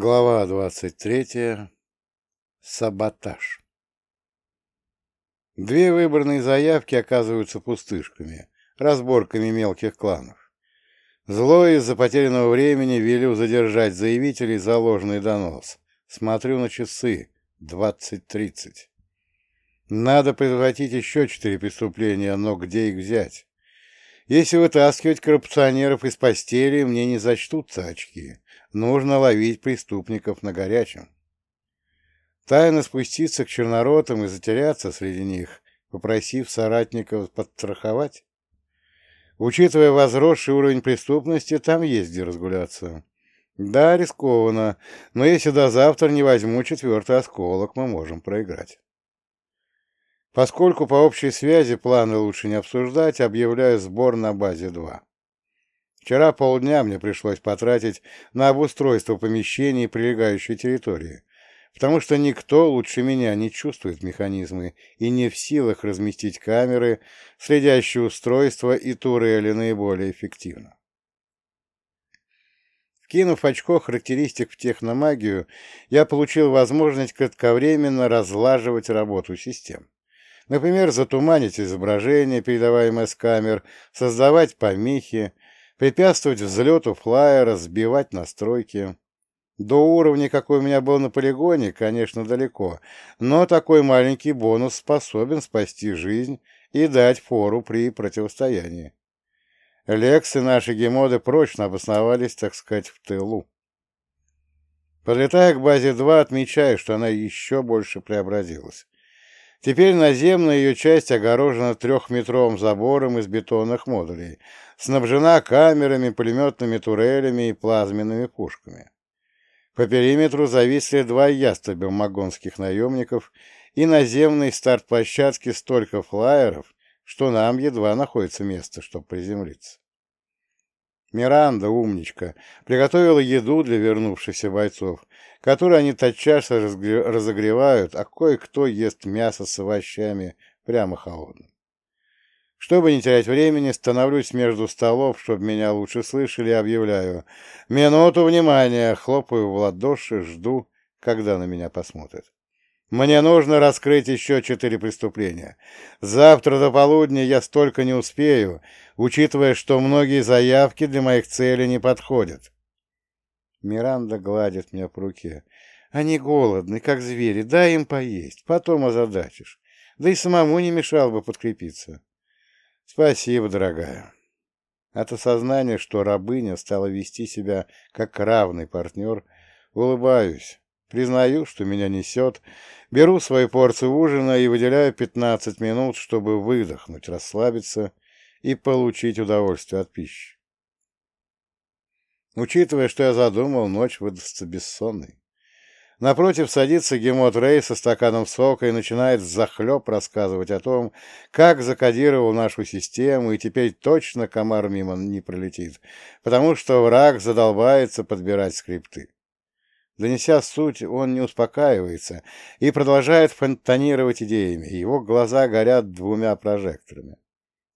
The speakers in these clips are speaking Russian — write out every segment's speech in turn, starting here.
Глава 23. Саботаж. Две выбранные заявки оказываются пустышками, разборками мелких кланов. Злой из-за потерянного времени велю задержать заявителей за ложный донос. Смотрю на часы. 20.30. Надо предотвратить еще четыре преступления, но где их взять? Если вытаскивать коррупционеров из постели, мне не зачтутся очки. Нужно ловить преступников на горячем. Тайно спуститься к черноротам и затеряться среди них, попросив соратников подстраховать? Учитывая возросший уровень преступности, там есть где разгуляться. Да, рискованно, но если до завтра не возьму четвертый осколок, мы можем проиграть. Поскольку по общей связи планы лучше не обсуждать, объявляю сбор на базе 2. Вчера полдня мне пришлось потратить на обустройство помещений и прилегающей территории, потому что никто лучше меня не чувствует механизмы и не в силах разместить камеры, следящие устройства и турели наиболее эффективно. Вкинув очко характеристик в техномагию, я получил возможность кратковременно разлаживать работу систем. Например, затуманить изображение, передаваемое с камер, создавать помехи, препятствовать взлету флайера, сбивать настройки. До уровня, какой у меня был на полигоне, конечно, далеко, но такой маленький бонус способен спасти жизнь и дать фору при противостоянии. Лекс и наши гемоды прочно обосновались, так сказать, в тылу. Подлетая к базе 2, отмечаю, что она еще больше преобразилась. Теперь наземная ее часть огорожена трехметровым забором из бетонных модулей, снабжена камерами, пулеметными турелями и плазменными пушками. По периметру зависли два ястреба магонских наемников и наземной старт-площадке столько флайеров, что нам едва находится место, чтобы приземлиться. Миранда, умничка, приготовила еду для вернувшихся бойцов, которую они тотчас разогревают, а кое-кто ест мясо с овощами прямо холодным. Чтобы не терять времени, становлюсь между столов, чтобы меня лучше слышали, объявляю. «Минуту внимания!» Хлопаю в ладоши, жду, когда на меня посмотрят. Мне нужно раскрыть еще четыре преступления. Завтра до полудня я столько не успею, учитывая, что многие заявки для моих целей не подходят. Миранда гладит меня по руке. Они голодны, как звери, дай им поесть, потом озадачишь. Да и самому не мешал бы подкрепиться. Спасибо, дорогая. От осознания, что рабыня стала вести себя как равный партнер, улыбаюсь. Признаю, что меня несет, беру свою порцию ужина и выделяю 15 минут, чтобы выдохнуть, расслабиться и получить удовольствие от пищи. Учитывая, что я задумал, ночь выдастся бессонной. Напротив садится Гемот Рей со стаканом сока и начинает захлеб рассказывать о том, как закодировал нашу систему, и теперь точно комар мимо не пролетит, потому что враг задолбается подбирать скрипты. Донеся суть, он не успокаивается и продолжает фонтанировать идеями. Его глаза горят двумя прожекторами.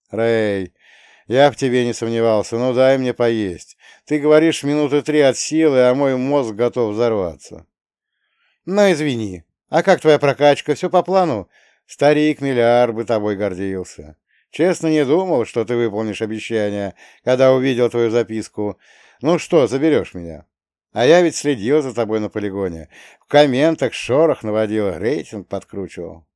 «Рэй, я в тебе не сомневался, но дай мне поесть. Ты говоришь минуты три от силы, а мой мозг готов взорваться». «Ну, извини. А как твоя прокачка? Все по плану? Старик Миллиар бы тобой гордился. Честно не думал, что ты выполнишь обещание, когда увидел твою записку. Ну что, заберешь меня?» А я ведь следил за тобой на полигоне. В комментах шорох наводил, рейтинг подкручивал.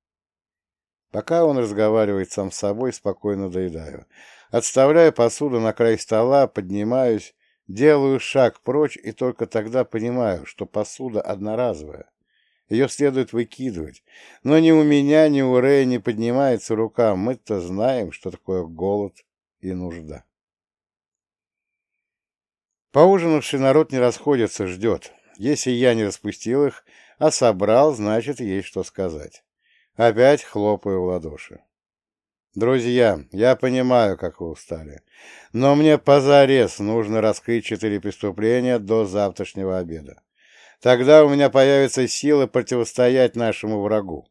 Пока он разговаривает сам с собой, спокойно доедаю. Отставляю посуду на край стола, поднимаюсь, делаю шаг прочь и только тогда понимаю, что посуда одноразовая. Ее следует выкидывать. Но ни у меня, ни у Рэя не поднимается рука. Мы-то знаем, что такое голод и нужда. Поужинавший народ не расходится, ждет. Если я не распустил их, а собрал, значит, есть что сказать. Опять хлопаю в ладоши. Друзья, я понимаю, как вы устали, но мне позарез нужно раскрыть четыре преступления до завтрашнего обеда. Тогда у меня появится сила противостоять нашему врагу.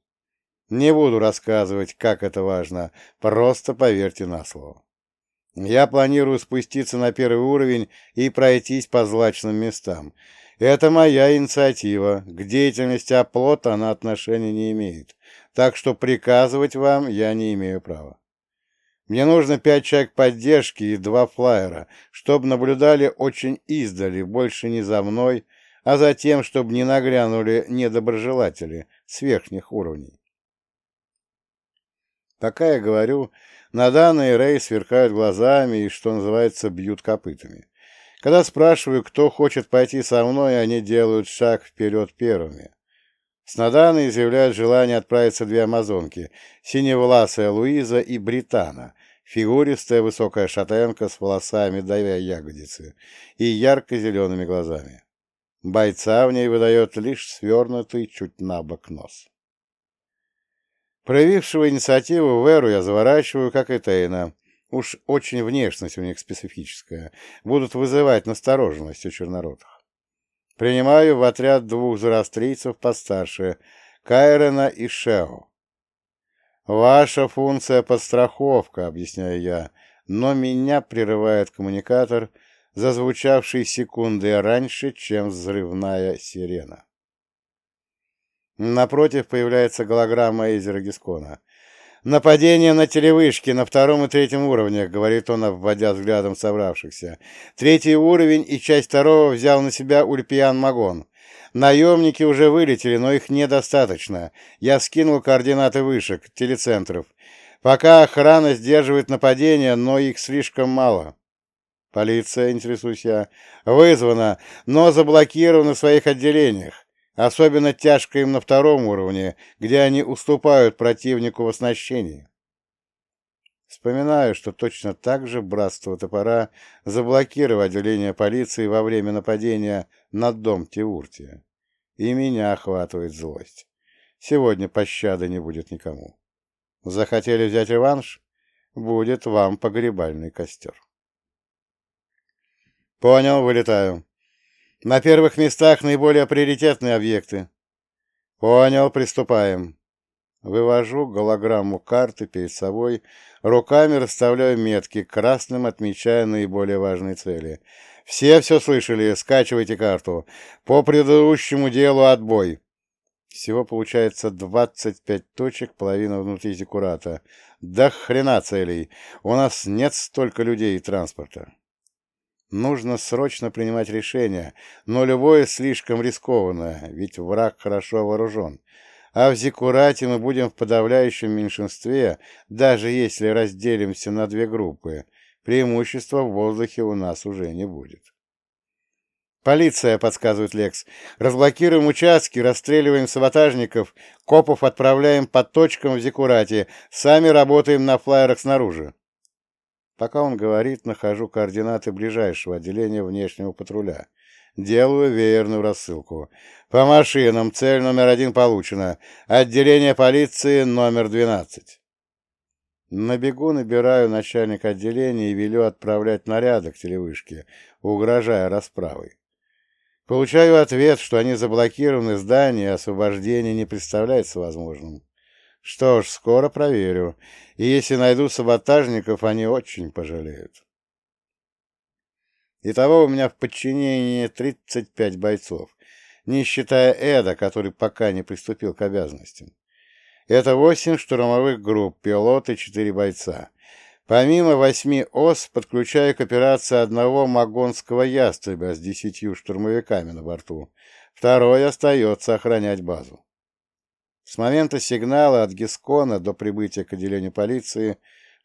Не буду рассказывать, как это важно, просто поверьте на слово. Я планирую спуститься на первый уровень и пройтись по злачным местам. Это моя инициатива. К деятельности оплота она отношения не имеет. Так что приказывать вам я не имею права. Мне нужно пять человек поддержки и два флайера, чтобы наблюдали очень издали, больше не за мной, а за тем, чтобы не нагрянули недоброжелатели с верхних уровней. Пока я говорю, Надан и Рэй сверкают глазами и, что называется, бьют копытами. Когда спрашиваю, кто хочет пойти со мной, они делают шаг вперед первыми. С Наданой изъявляют желание отправиться две амазонки — синеволасая Луиза и Британа, фигуристая высокая шатенка с волосами до ягодицы и ярко-зелеными глазами. Бойца в ней выдает лишь свернутый чуть на бок нос. Проявившего инициативу Веру я заворачиваю, как и Тейна. Уж очень внешность у них специфическая. Будут вызывать настороженность у черноротых. Принимаю в отряд двух зарастрийцев постарше, Кайрена и Шео. «Ваша функция — подстраховка», — объясняю я, но меня прерывает коммуникатор, зазвучавший секунды раньше, чем взрывная сирена. Напротив появляется голограмма Эйзера Гискона. «Нападение на телевышки на втором и третьем уровнях», — говорит он, обводя взглядом собравшихся. «Третий уровень и часть второго взял на себя Ульпиан Магон. Наемники уже вылетели, но их недостаточно. Я скинул координаты вышек, телецентров. Пока охрана сдерживает нападение, но их слишком мало». «Полиция, интересуюсь я, вызвана, но заблокирована в своих отделениях. Особенно тяжко им на втором уровне, где они уступают противнику в оснащении. Вспоминаю, что точно так же братство топора заблокировало отделение полиции во время нападения на дом Тиуртия. И меня охватывает злость. Сегодня пощады не будет никому. Захотели взять реванш? Будет вам погребальный костер. Понял, вылетаю. На первых местах наиболее приоритетные объекты. Понял, приступаем. Вывожу голограмму карты перед собой, руками расставляю метки, красным отмечая наиболее важные цели. Все все слышали, скачивайте карту. По предыдущему делу отбой. Всего получается 25 точек, половина внутри Зиккурата. Да хрена целей! У нас нет столько людей и транспорта. Нужно срочно принимать решение, но любое слишком рискованное, ведь враг хорошо вооружен. А в Зиккурате мы будем в подавляющем меньшинстве, даже если разделимся на две группы. Преимущества в воздухе у нас уже не будет. «Полиция», — подсказывает Лекс. «Разблокируем участки, расстреливаем саботажников, копов отправляем по точкам в Зиккурате, сами работаем на флайерах снаружи». Пока он говорит, нахожу координаты ближайшего отделения внешнего патруля. Делаю веерную рассылку. По машинам цель номер один получена. Отделение полиции номер двенадцать. На бегу набираю начальника отделения и велю отправлять наряды к телевышке, угрожая расправой. Получаю ответ, что они заблокированы здания, и освобождение не представляется возможным. Что ж, скоро проверю. И если найду саботажников, они очень пожалеют. Итого у меня в подчинении 35 бойцов, не считая Эда, который пока не приступил к обязанностям. Это 8 штурмовых групп, пилот и 4 бойца. Помимо восьми ос, подключаю к операции одного магонского ястреба с десятью штурмовиками на борту. Второй остается охранять базу. С момента сигнала от Гискона до прибытия к отделению полиции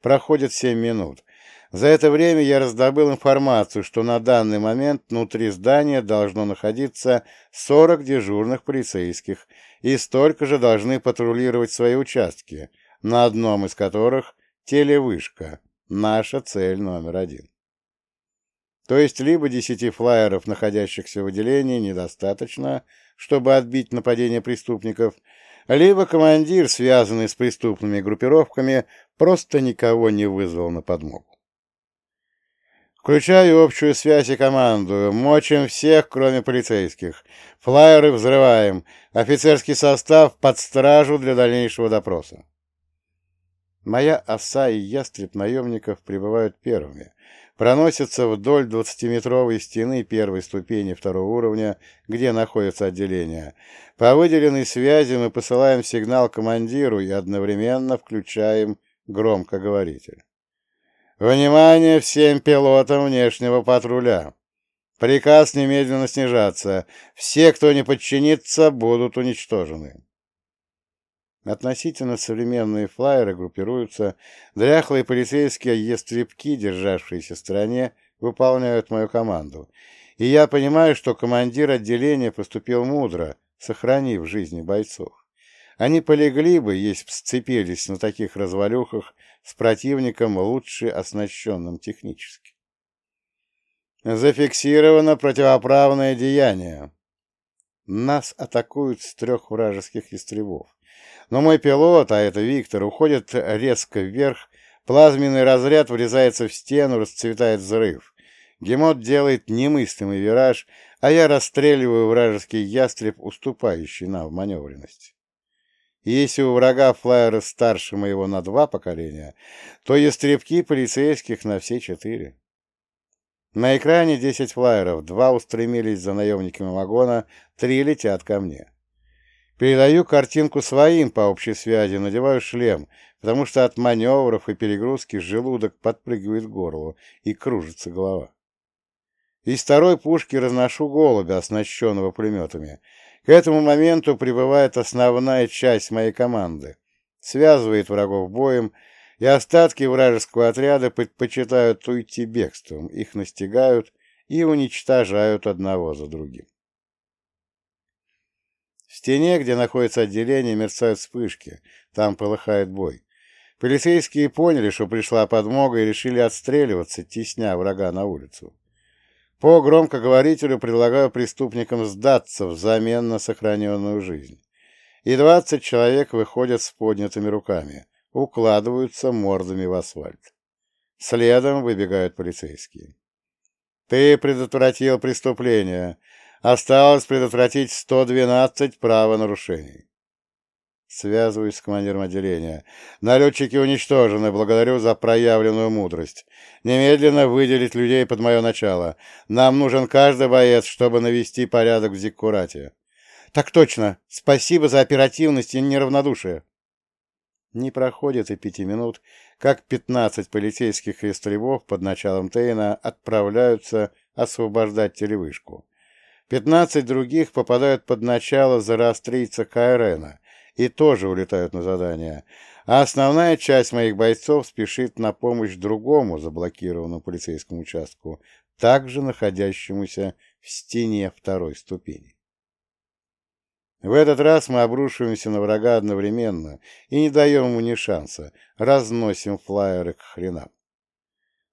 проходит 7 минут. За это время я раздобыл информацию, что на данный момент внутри здания должно находиться 40 дежурных полицейских, и столько же должны патрулировать свои участки, на одном из которых телевышка, наша цель номер один. То есть либо 10 флайеров, находящихся в отделении, недостаточно, чтобы отбить нападение преступников, либо командир, связанный с преступными группировками, просто никого не вызвал на подмогу. Включаю общую связь и команду. Мочим всех, кроме полицейских. Флайеры взрываем. Офицерский состав под стражу для дальнейшего допроса. Моя оса и ястреб наемников прибывают первыми, проносятся вдоль двадцатиметровой стены первой ступени второго уровня, где находится отделение. По выделенной связи мы посылаем сигнал командиру и одновременно включаем громкоговоритель. «Внимание всем пилотам внешнего патруля! Приказ немедленно снижаться. Все, кто не подчинится, будут уничтожены». Относительно современные флайеры группируются, дряхлые полицейские естребки, державшиеся в стороне, выполняют мою команду. И я понимаю, что командир отделения поступил мудро, сохранив жизни бойцов. Они полегли бы, если бы сцепились на таких развалюхах с противником, лучше оснащенным технически. Зафиксировано противоправное деяние. Нас атакуют с трех вражеских истребов. Но мой пилот, а это Виктор, уходит резко вверх, плазменный разряд врезается в стену, расцветает взрыв. Гемот делает немыслимый вираж, а я расстреливаю вражеский ястреб, уступающий нам в маневренности. если у врага флайера старше моего на два поколения, то ястребки полицейских на все четыре. На экране десять флайеров, два устремились за наемниками вагона, три летят ко мне. Передаю картинку своим по общей связи, надеваю шлем, потому что от маневров и перегрузки желудок подпрыгивает к горлу и кружится голова. Из второй пушки разношу голубя, оснащенного пулеметами. К этому моменту прибывает основная часть моей команды, связывает врагов боем, и остатки вражеского отряда предпочитают уйти бегством, их настигают и уничтожают одного за другим. В стене, где находится отделение, мерцают вспышки. Там полыхает бой. Полицейские поняли, что пришла подмога и решили отстреливаться, тесня врага на улицу. По громкоговорителю предлагаю преступникам сдаться взамен на сохраненную жизнь. И двадцать человек выходят с поднятыми руками, укладываются мордами в асфальт. Следом выбегают полицейские. «Ты предотвратил преступление. Осталось предотвратить 112 правонарушений. Связываюсь с командиром отделения. Налетчики уничтожены. Благодарю за проявленную мудрость. Немедленно выделить людей под мое начало. Нам нужен каждый боец, чтобы навести порядок в Зиккурате. Так точно. Спасибо за оперативность и неравнодушие. Не проходит и пяти минут, как пятнадцать полицейских истребов под началом Тейна отправляются освобождать телевышку. Пятнадцать других попадают под начало зороастрийца Кайрена и тоже улетают на задание, а основная часть моих бойцов спешит на помощь другому заблокированному полицейскому участку, также находящемуся в стене второй ступени. В этот раз мы обрушиваемся на врага одновременно и не даем ему ни шанса, разносим флайеры к хренам.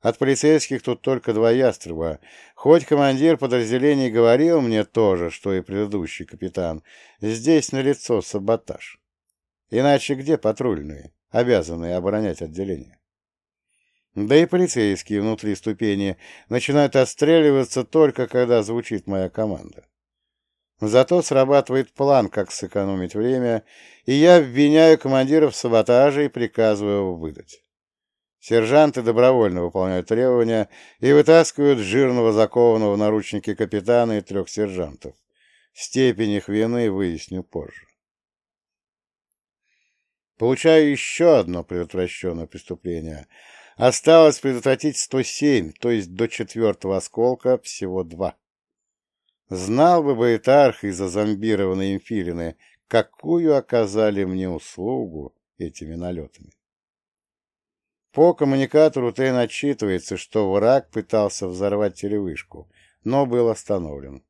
От полицейских тут только два ястреба. Хоть командир подразделений говорил мне тоже, что и предыдущий капитан, здесь налицо саботаж. Иначе где патрульные, обязанные оборонять отделение? Да и полицейские внутри ступени начинают отстреливаться только когда звучит моя команда. Зато срабатывает план, как сэкономить время, и я обвиняю командиров в саботаже и приказываю его выдать. Сержанты добровольно выполняют требования и вытаскивают жирного закованного в наручники капитана и трех сержантов. Степень их вины выясню позже. Получаю еще одно предотвращенное преступление. Осталось предотвратить 107, то есть до четвертого осколка всего два. Знал бы Баэтарх из-за зомбированной инфилины, какую оказали мне услугу этими налетами. По коммуникатору Тейн отчитывается, что враг пытался взорвать телевышку, но был остановлен.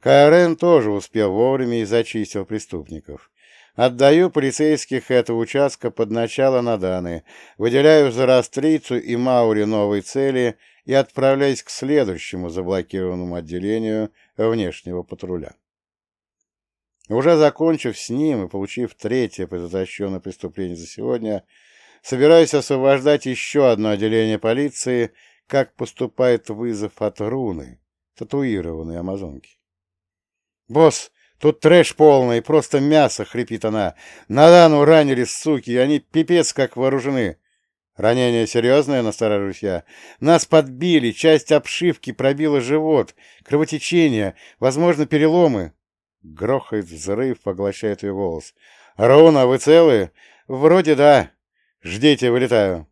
КРН тоже успел вовремя и зачистил преступников. Отдаю полицейских этого участка под начало Наданы, выделяю Зарастрицу и Маури новые цели и отправляюсь к следующему заблокированному отделению внешнего патруля. Уже закончив с ним и получив третье предотвращенное преступление за сегодня, Собираюсь освобождать еще одно отделение полиции, как поступает вызов от руны, татуированной амазонки. «Босс, Тут трэш полный, просто мясо, хрипит она. Надану ранили, суки, они пипец как вооружены. Ранение серьезное, настораживаюсь я. Нас подбили, часть обшивки пробила живот, кровотечение, возможно, переломы. Грохает взрыв, поглощает ее голос. «Руна, вы целы?» «Вроде да. Ждите, вылетаю».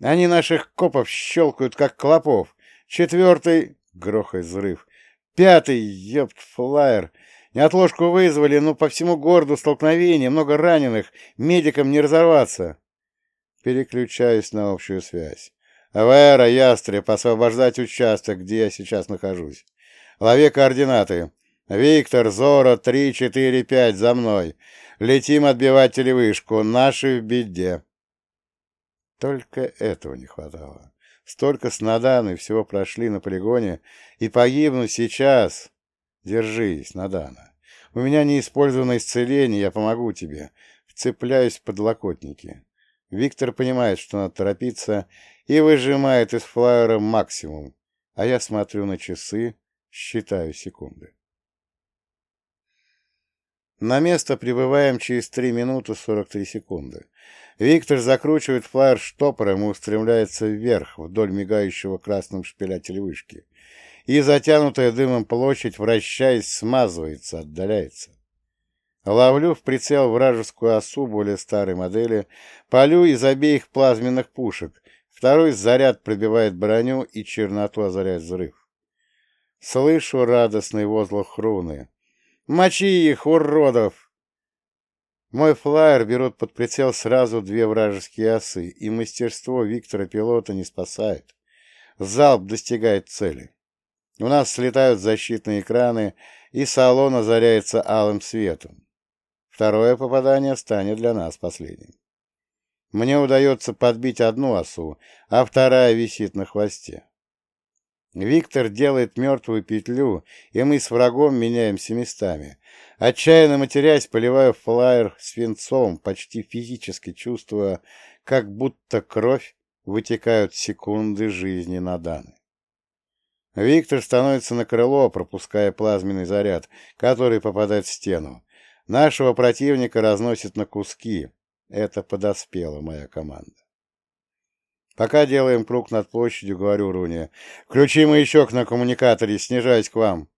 Они наших копов щелкают, как клопов. Четвертый... Грохает взрыв. Пятый... Ёпт, флайер. Неотложку вызвали, но по всему городу столкновение, много раненых. Медикам не разорваться. Переключаюсь на общую связь. Авера, Ястреб, освобождать участок, где я сейчас нахожусь. Лови координаты. Виктор, Зора, 3, 4, 5, за мной. Летим отбивать телевышку. Наши в беде. Только этого не хватало. Столько с Наданы всего прошли на полигоне, и погибну сейчас. Держись, Надана. У меня неиспользованное исцеление, я помогу тебе. Вцепляюсь в подлокотники. Виктор понимает, что надо торопиться, и выжимает из флайера максимум, а я смотрю на часы, считаю секунды. На место прибываем через 3 минуты 43 секунды. Виктор закручивает флайер штопором и устремляется вверх, вдоль мигающего красным шпиля телевышки. И затянутая дымом площадь, вращаясь, смазывается, отдаляется. Ловлю в прицел вражескую осу более старой модели, полю из обеих плазменных пушек. Второй заряд пробивает броню и черноту озаряет взрыв. Слышу радостный возглас руны. Мочи их, уродов! Мой флайер берут под прицел сразу две вражеские осы, и мастерство Виктора-пилота не спасает. Залп достигает цели. У нас слетают защитные экраны, и салон озаряется алым светом. Второе попадание станет для нас последним. Мне удается подбить одну осу, а вторая висит на хвосте. Виктор делает мертвую петлю, и мы с врагом меняемся местами. Отчаянно матерясь, поливаю флайер свинцом, почти физически чувствуя, как будто кровь вытекают секунды жизни Наданы. Виктор становится на крыло, пропуская плазменный заряд, который попадает в стену. Нашего противника разносит на куски. Это подоспела моя команда. Пока делаем круг над площадью, говорю Руне. Включи маячок на коммуникаторе, снижаясь к вам.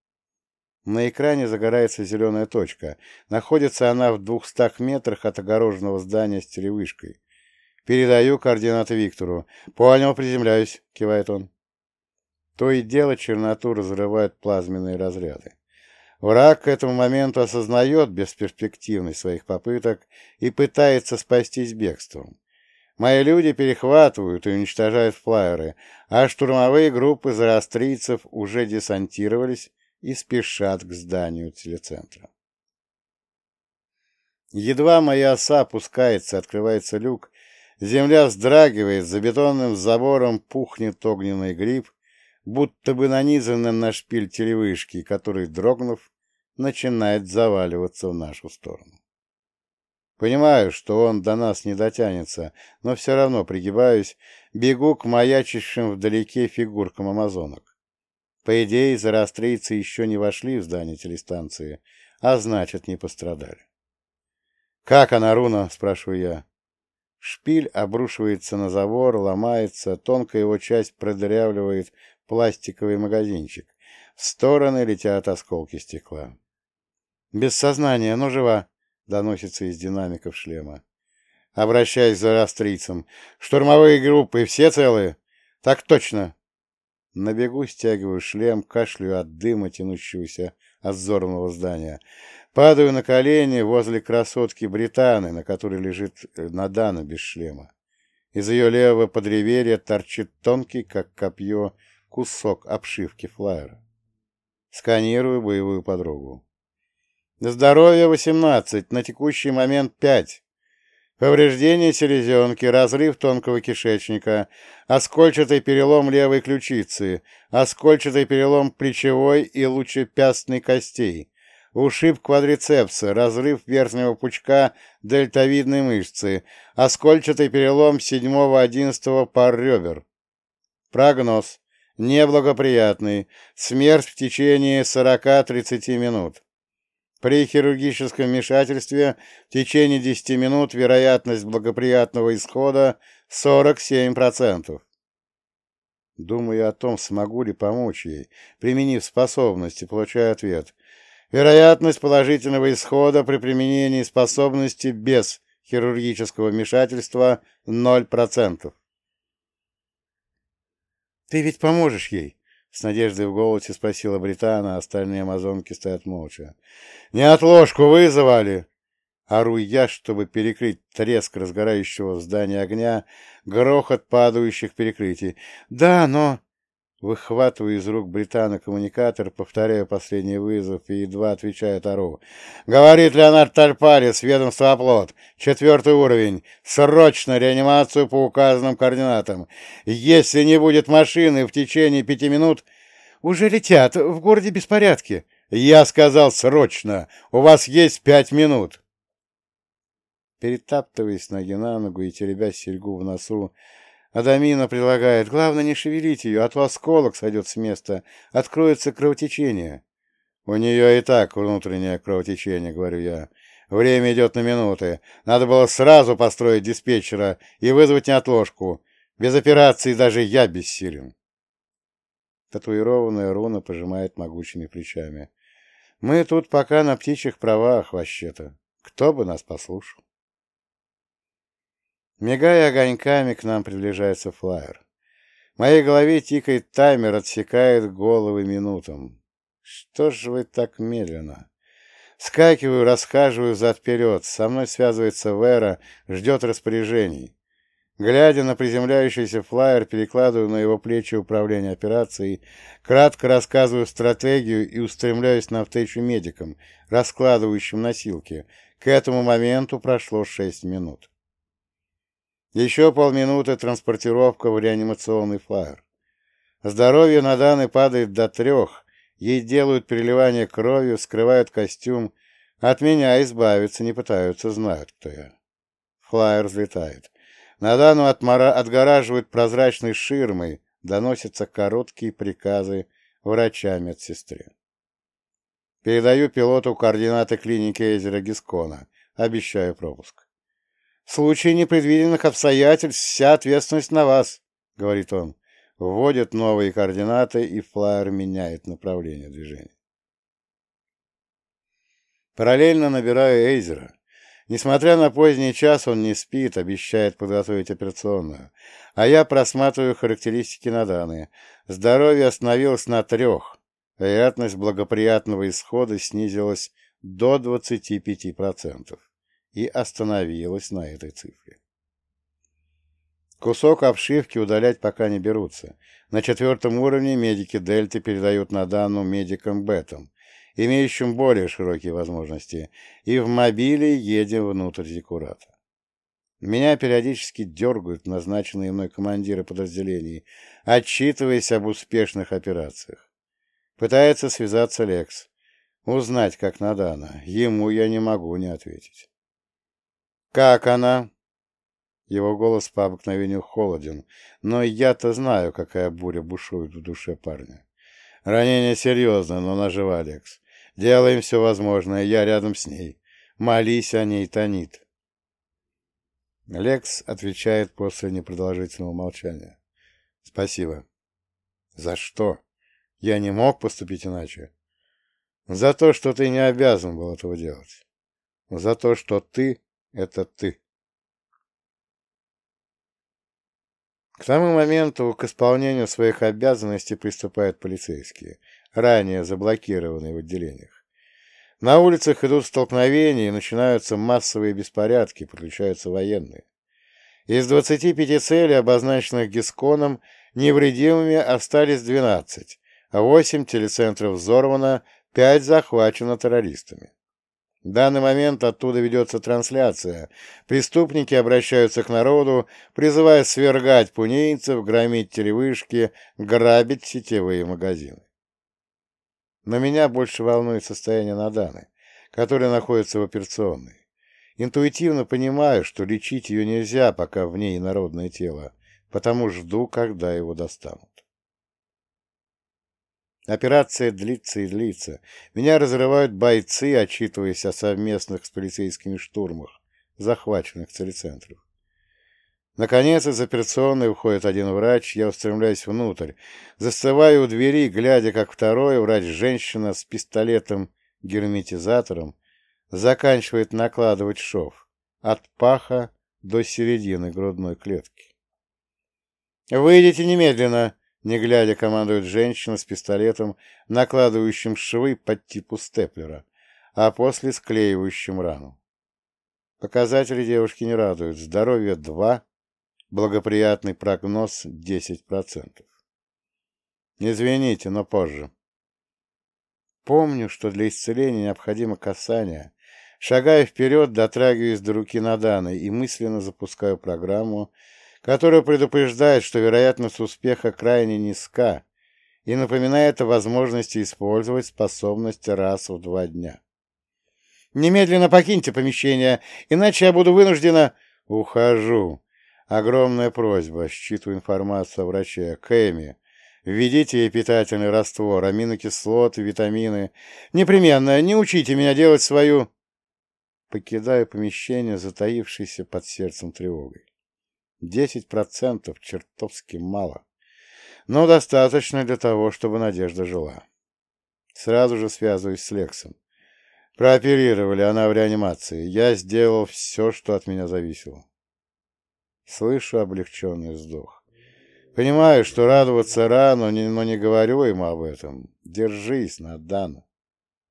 На экране загорается зеленая точка. Находится она в двухстах метрах от огороженного здания с телевышкой. Передаю координаты Виктору. «Понял, приземляюсь», — кивает он. То и дело черноту разрывают плазменные разряды. Враг к этому моменту осознает бесперспективность своих попыток и пытается спастись бегством. Мои люди перехватывают и уничтожают флайеры, а штурмовые группы зороастрийцев уже десантировались и спешат к зданию телецентра. Едва моя оса опускается, открывается люк, земля вздрагивает, за бетонным забором пухнет огненный гриб, будто бы нанизанный на шпиль телевышки, который, дрогнув, начинает заваливаться в нашу сторону. Понимаю, что он до нас не дотянется, но все равно пригибаюсь, бегу к маячащим вдалеке фигуркам амазонок. По идее, зарастрийцы еще не вошли в здание телестанции, а значит, не пострадали. «Как она, Руна?» — спрашиваю я. Шпиль обрушивается на забор, ломается, тонкая его часть продырявливает пластиковый магазинчик. В стороны летят осколки стекла. «Без сознания, но жива», доносится из динамиков шлема. Обращаясь за австрийцем. «Штурмовые группы все целые?» «Так точно!» На бегу стягиваю шлем, кашлю от дыма, тянущегося от зорного здания. Падаю на колени возле красотки Британы, на которой лежит э, Надана без шлема. Из ее левого подреверья торчит тонкий, как копье, кусок обшивки флайера. Сканирую боевую подругу. Здоровье 18, на текущий момент 5. Повреждение селезенки, разрыв тонкого кишечника, оскольчатый перелом левой ключицы, оскольчатый перелом плечевой и лучепястной костей, ушиб квадрицепса, разрыв верхнего пучка дельтовидной мышцы, оскольчатый перелом 7-11 пар ребер. Прогноз. Неблагоприятный. Смерть в течение 40-30 минут. При хирургическом вмешательстве в течение 10 минут вероятность благоприятного исхода 47%. Думаю о том, смогу ли помочь ей, применив способности, получаю ответ. Вероятность положительного исхода при применении способности без хирургического вмешательства 0%. «Ты ведь поможешь ей?» — с надеждой в голосе спросила Британа, а остальные амазонки стоят молча. «Не отложку вызывали!» Ору я, чтобы перекрыть треск разгорающего в здании огня, грохот падающих перекрытий. «Да, но...» Выхватываю из рук Британа коммуникатор, повторяю последний вызов и едва отвечаю Тару. «Говорит Леонард Тальпарис, ведомство оплот. Четвертый уровень. Срочно реанимацию по указанным координатам. Если не будет машины в течение пяти минут...» «Уже летят. В городе беспорядки». «Я сказал срочно. У вас есть пять минут». Перетаптываясь ноги на ногу и теребя серьгу в носу, Адамина предлагает, главное не шевелить ее, а то осколок сойдет с места, откроется кровотечение. У нее и так внутреннее кровотечение, говорю я. Время идет на минуты. Надо было сразу построить диспетчера и вызвать неотложку. Без операции даже я бессилен. Татуированная руна пожимает могучими плечами. Мы тут пока на птичьих правах, вообще-то. Кто бы нас послушал? Мигая огоньками, к нам приближается флайер. В моей голове тикает таймер, отсекает головы минутам. Что же вы так медленно? Скакиваю, расхаживаю зад-вперед. Со мной связывается Вера, ждет распоряжений. Глядя на приземляющийся флайер, перекладываю на его плечи управление операцией, кратко рассказываю стратегию и устремляюсь на встречу медикам, раскладывающим носилки. К этому моменту прошло шесть минут. Еще полминуты транспортировка в реанимационный флайер. Здоровье Наданы падает до трех, ей делают переливание кровью, скрывают костюм, от меня избавиться не пытаются, знают, кто я. Флайер взлетает. Надану отмара... отгораживают прозрачной ширмой, доносятся короткие приказы врача-медсестре. Передаю пилоту координаты клиники Эзера Гискона. Обещаю пропуск. В случае непредвиденных обстоятельств вся ответственность на вас, — говорит он. Вводит новые координаты, и флайер меняет направление движения. Параллельно набираю Эйзера. Несмотря на поздний час, он не спит, обещает подготовить операционную. А я просматриваю характеристики на данные. Здоровье остановилось на трех. Вероятность благоприятного исхода снизилась до 25% и остановилась на этой цифре. Кусок обшивки удалять пока не берутся. На четвертом уровне медики Дельты передают на данну медикам Бетам, имеющим более широкие возможности, и в мобиле едем внутрь декурата. Меня периодически дергают назначенные мной командиры подразделений, отчитываясь об успешных операциях. Пытается связаться Лекс. Узнать, как надо Ему я не могу не ответить. «Как она?» Его голос по обыкновению холоден, но я-то знаю, какая буря бушует в душе парня. Ранение серьезное, но она жива, Алекс. Делаем все возможное, я рядом с ней. Молись о ней, Тонит. Лекс отвечает после непродолжительного молчания. Спасибо. За что? Я не мог поступить иначе. За то, что ты не обязан был этого делать. За то, что ты это ты. К тому моменту к исполнению своих обязанностей приступают полицейские, ранее заблокированные в отделениях. На улицах идут столкновения и начинаются массовые беспорядки, подключаются военные. Из 25 целей, обозначенных Гисконом, невредимыми остались 12, а 8 телецентров взорвано, 5 захвачено террористами. В данный момент оттуда ведется трансляция. Преступники обращаются к народу, призывая свергать пунейцев, громить телевышки, грабить сетевые магазины. Но меня больше волнует состояние Наданы, которая находится в операционной. Интуитивно понимаю, что лечить ее нельзя, пока в ней народное тело, потому жду, когда его достанут. Операция длится и длится. Меня разрывают бойцы, отчитываясь о совместных с полицейскими штурмах захваченных телецентров. Наконец из операционной уходит один врач, я устремляюсь внутрь, застываю у двери, глядя, как второй врач-женщина с пистолетом-герметизатором заканчивает накладывать шов от паха до середины грудной клетки. «Выйдите немедленно!» Не глядя, командует женщина с пистолетом, накладывающим швы под типу степлера, а после склеивающим рану. Показатели девушки не радуют. Здоровье 2, благоприятный прогноз 10%. Извините, но позже. Помню, что для исцеления необходимо касание. Шагая вперед, дотрагиваюсь до руки Наданы и мысленно запускаю программу, которая предупреждает, что вероятность успеха крайне низка и напоминает о возможности использовать способность раз в два дня. «Немедленно покиньте помещение, иначе я буду вынуждена...» «Ухожу. Огромная просьба. Считываю информацию о враче. Кэми. Введите ей питательный раствор, аминокислоты, витамины. Непременно не учите меня делать свою...» Покидаю помещение, затаившееся под сердцем тревогой. Десять процентов чертовски мало, но достаточно для того, чтобы Надежда жила. Сразу же связываюсь с Лексом. Прооперировали, она в реанимации. Я сделал все, что от меня зависело. Слышу облегченный вздох. Понимаю, что радоваться рано, но не говорю ему об этом. Держись, Надана.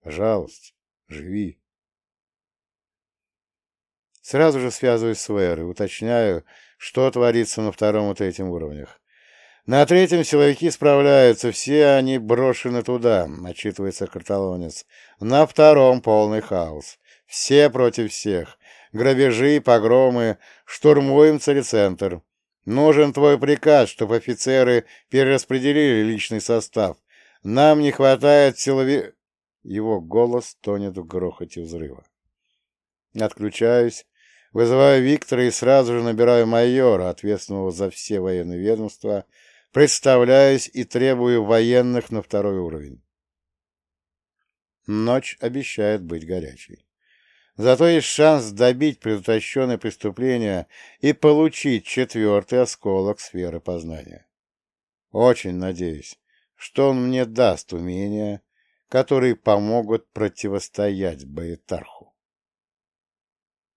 Пожалуйста, живи. Сразу же связываюсь с Верой, уточняю, что творится на втором и третьем уровнях. На третьем силовики справляются, все они брошены туда, отчитывается карталонец. На втором полный хаос. Все против всех. Грабежи, погромы, штурмуем телецентр. Нужен твой приказ, чтобы офицеры перераспределили личный состав. Нам не хватает силови... Его голос тонет в грохоте взрыва. Отключаюсь, Вызываю Виктора и сразу же набираю майора, ответственного за все военные ведомства, представляюсь и требую военных на второй уровень. Ночь обещает быть горячей. Зато есть шанс добить предотвращенное преступление и получить четвертый осколок сферы познания. Очень надеюсь, что он мне даст умения, которые помогут противостоять Баэтарху.